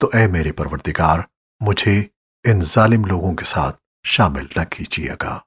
تو اے میرے پروردگار مجھے ان ظالم لوگوں کے ساتھ شامل نہ کیجیے گا۔